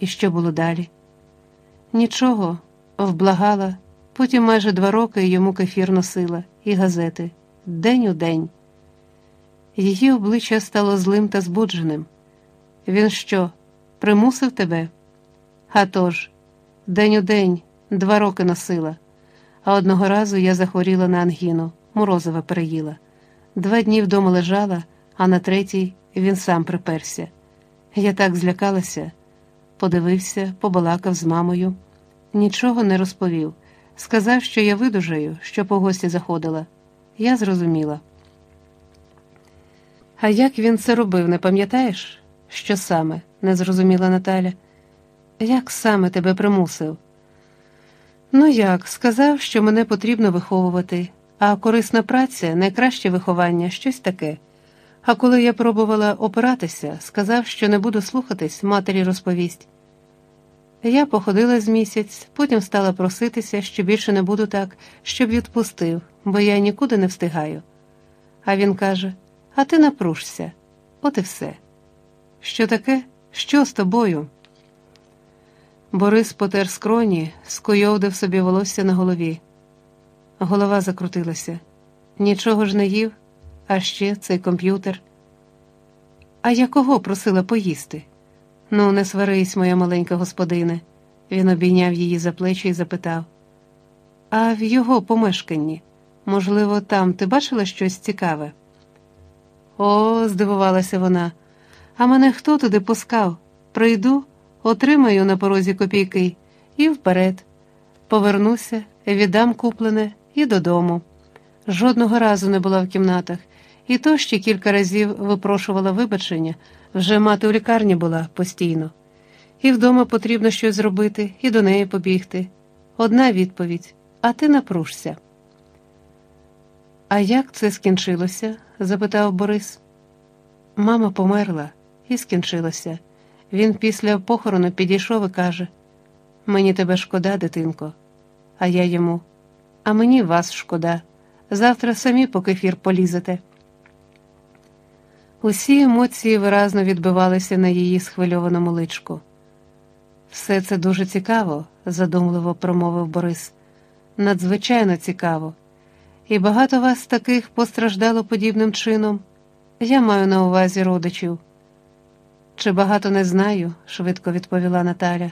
І що було далі? Нічого, вблагала, потім майже два роки йому кефір носила і газети день у день. Її обличчя стало злим та збудженим. Він що, примусив тебе? «А тож, день у день, два роки носила, а одного разу я захворіла на ангіну, морозова переїла. Два дні вдома лежала, а на третій він сам приперся. Я так злякалася, подивився, побалакав з мамою, нічого не розповів. Сказав, що я видужаю, що по гості заходила. Я зрозуміла. А як він це робив, не пам'ятаєш? Що саме? не зрозуміла Наталя. Як саме тебе примусив? Ну як, сказав, що мене потрібно виховувати, а корисна праця найкраще виховання, щось таке. А коли я пробувала опиратися, сказав, що не буду слухатись, матері розповість. Я походила з місяць, потім стала проситися, що більше не буду так, щоб відпустив, бо я нікуди не встигаю. А він каже: А ти напружся, от і все. Що таке? Що з тобою? Борис потер скроні, скуйовдив собі волосся на голові. Голова закрутилася. Нічого ж не їв, а ще цей комп'ютер. А я кого просила поїсти? Ну, не сварись, моя маленька господине. Він обійняв її за плечі і запитав. А в його помешканні, можливо, там ти бачила щось цікаве? О, здивувалася вона. А мене хто туди пускав? Прийду, отримаю на порозі копійки і вперед. Повернуся, віддам куплене і додому. Жодного разу не була в кімнатах, і то ще кілька разів випрошувала вибачення, вже мати у лікарні була постійно. І вдома потрібно щось зробити, і до неї побігти. Одна відповідь а ти напружся. А як це скінчилося? запитав Борис. Мама померла і скінчилося. Він після похорону підійшов і каже: Мені тебе шкода, дитинко, а я йому, а мені вас шкода. Завтра самі по кефір полізете. Усі емоції виразно відбивалися на її схвильованому личку. Все це дуже цікаво, задумливо промовив Борис. Надзвичайно цікаво. І багато вас таких постраждало подібним чином. Я маю на увазі родичів. Чи багато не знаю, швидко відповіла Наталя,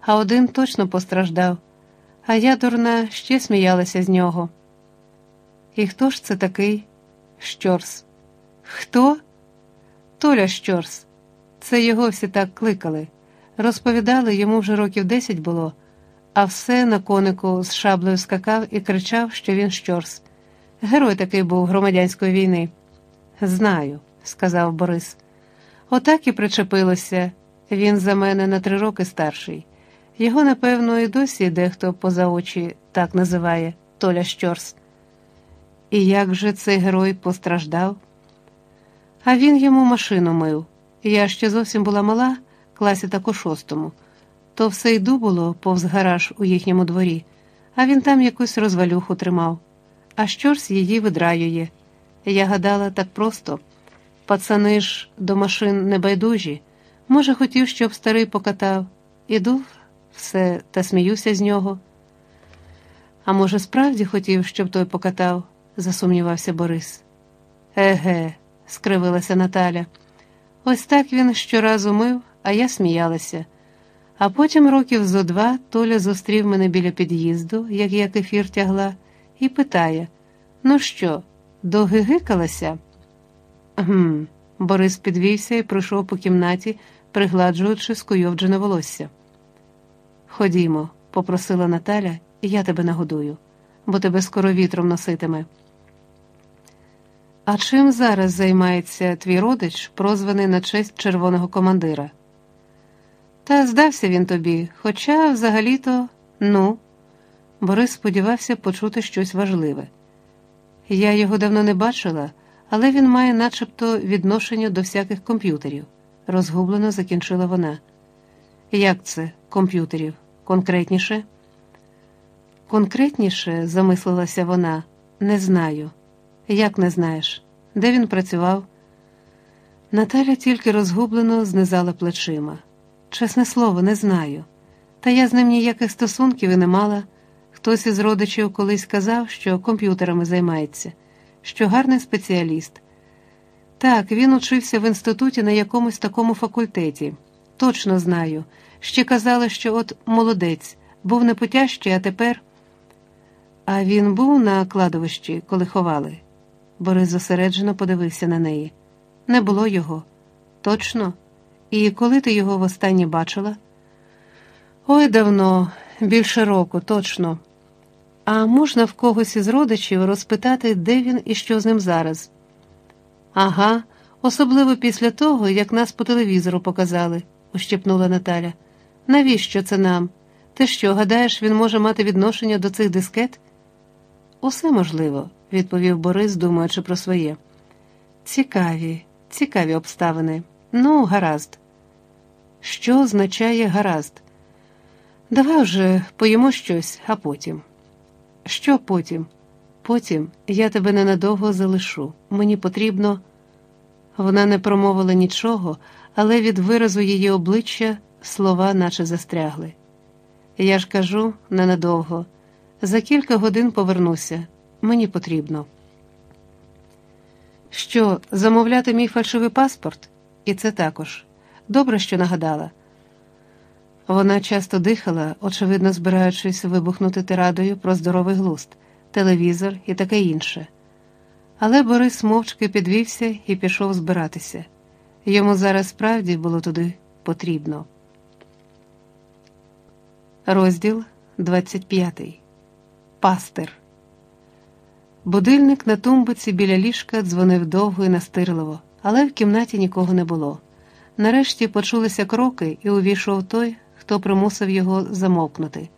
а один точно постраждав, а я, дурна, ще сміялася з нього. І хто ж це такий? Щорс. Хто? Толя Щорс. Це його всі так кликали. Розповідали, йому вже років десять було, а все на конику з шаблею скакав і кричав, що він щорс. Герой такий був громадянської війни. Знаю, сказав Борис. Отак і причепилося. Він за мене на три роки старший. Його, напевно, і досі дехто поза очі так називає Толя Щорс. І як же цей герой постраждав? А він йому машину мив. Я ще зовсім була мала, класі так у шостому. То все йду було повз гараж у їхньому дворі, а він там якусь розвалюху тримав. А щорс її видраює. Я гадала так просто. Пацани ж до машин небайдужі. Може, хотів, щоб старий покатав. Іду все та сміюся з нього. А може, справді хотів, щоб той покатав, засумнівався Борис. Еге, скривилася Наталя. Ось так він щоразу мив, а я сміялася. А потім років зо два Толя зустрів мене біля під'їзду, як я кефір тягла, і питає: Ну що, догигикалася? Гм. Борис підвівся і пройшов по кімнаті, пригладжуючи скуйовджене волосся. Ходімо, попросила Наталя, я тебе нагодую, бо тебе скоро вітром носитиме. А чим зараз займається твій родич, прозваний на честь червоного командира? Та здався він тобі, хоча взагалі-то, ну, Борис сподівався почути щось важливе. Я його давно не бачила, але він має начебто відношення до всяких комп'ютерів, розгублено закінчила вона. Як це комп'ютерів? Конкретніше? Конкретніше, замислилася вона, не знаю. Як не знаєш, де він працював? Наталя тільки розгублено знизала плечима. Чесне слово, не знаю. Та я з ним ніяких стосунків і не мала. Хтось із родичів колись казав, що комп'ютерами займається, що гарний спеціаліст. Так, він учився в інституті на якомусь такому факультеті. Точно знаю. Ще казали, що от молодець, був непотяжчий, а тепер. А він був на кладовищі, коли ховали. Борис зосереджено подивився на неї. Не було його. Точно? І коли ти його востаннє бачила? Ой, давно, більше року, точно. А можна в когось із родичів розпитати, де він і що з ним зараз? Ага, особливо після того, як нас по телевізору показали, ущипнула Наталя. Навіщо це нам? Ти що, гадаєш, він може мати відношення до цих дискет? Усе можливо, відповів Борис, думаючи про своє. Цікаві, цікаві обставини. Ну, гаразд. Що означає гаразд? Давай вже поїмо щось, а потім. Що потім? Потім я тебе ненадовго залишу. Мені потрібно. Вона не промовила нічого, але від виразу її обличчя слова наче застрягли. Я ж кажу ненадовго. За кілька годин повернуся. Мені потрібно. Що, замовляти мій фальшивий паспорт? І це також. Добре, що нагадала. Вона часто дихала, очевидно, збираючись вибухнути тирадою про здоровий глузд, телевізор і таке інше. Але Борис мовчки підвівся і пішов збиратися. Йому зараз справді було туди потрібно. Розділ 25. Пастир. Будильник на тумбиці біля ліжка дзвонив довго і настирливо, але в кімнаті нікого не було. Нарешті почулися кроки, і увійшов той, хто примусив його замовкнути.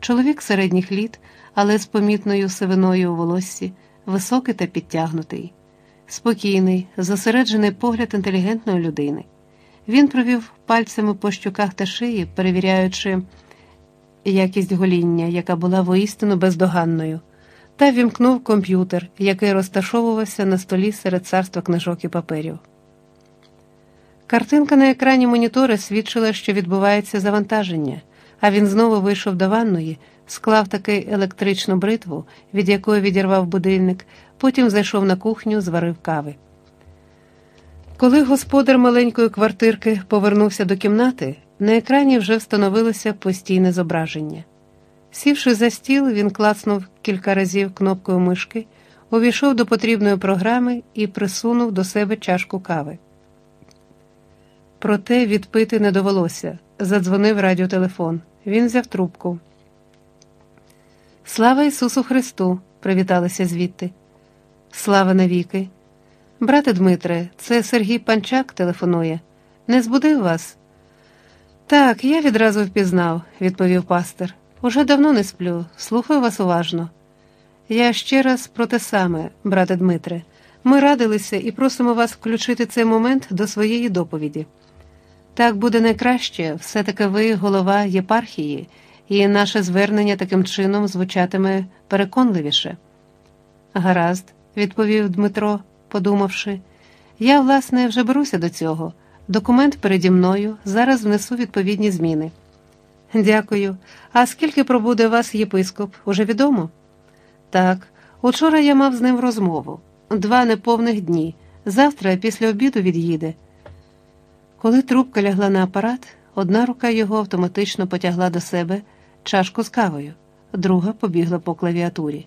Чоловік середніх літ, але з помітною сивиною у волоссі, високий та підтягнутий, спокійний, зосереджений погляд інтелігентної людини. Він провів пальцями по щуках та шиї, перевіряючи якість гоління, яка була воістину бездоганною, та вімкнув комп'ютер, який розташовувався на столі серед царства книжок і паперів. Картинка на екрані монітора свідчила, що відбувається завантаження, а він знову вийшов до ванної, склав таки електричну бритву, від якої відірвав будильник, потім зайшов на кухню, зварив кави. Коли господар маленької квартирки повернувся до кімнати, на екрані вже встановилося постійне зображення. Сівши за стіл, він клацнув кілька разів кнопкою мишки, увійшов до потрібної програми і присунув до себе чашку кави. Проте відпити не довелося. Задзвонив радіотелефон. Він взяв трубку. Слава Ісусу Христу! привіталися звідти. Слава навіки. Брате Дмитре, це Сергій Панчак телефонує. Не збудив вас? Так, я відразу впізнав, відповів пастир. Уже давно не сплю, слухаю вас уважно. Я ще раз про те саме, брате Дмитре. Ми радилися і просимо вас включити цей момент до своєї доповіді. Так буде найкраще, все-таки ви голова єпархії, і наше звернення таким чином звучатиме переконливіше. Гаразд, відповів Дмитро, подумавши, я, власне, вже беруся до цього. Документ переді мною, зараз внесу відповідні зміни. Дякую. А скільки пробуде вас єпископ, уже відомо? Так, учора я мав з ним розмову. Два неповних дні. Завтра після обіду від'їде. Коли трубка лягла на апарат, одна рука його автоматично потягла до себе чашку з кавою, друга побігла по клавіатурі.